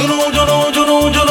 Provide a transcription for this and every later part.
Yo no, yo no, yo no, yo no.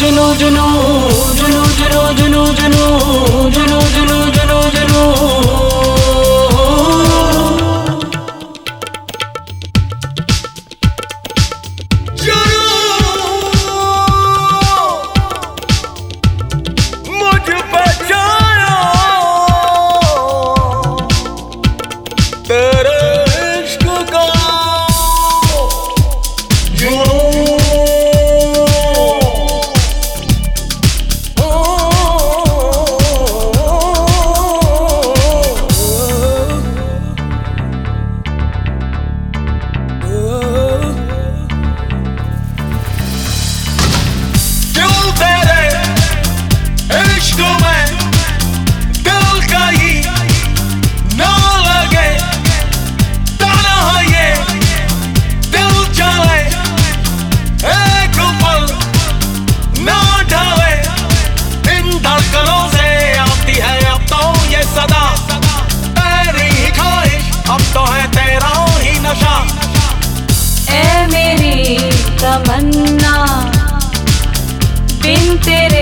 جنو جنو جنو جنو جنو جنو interesse.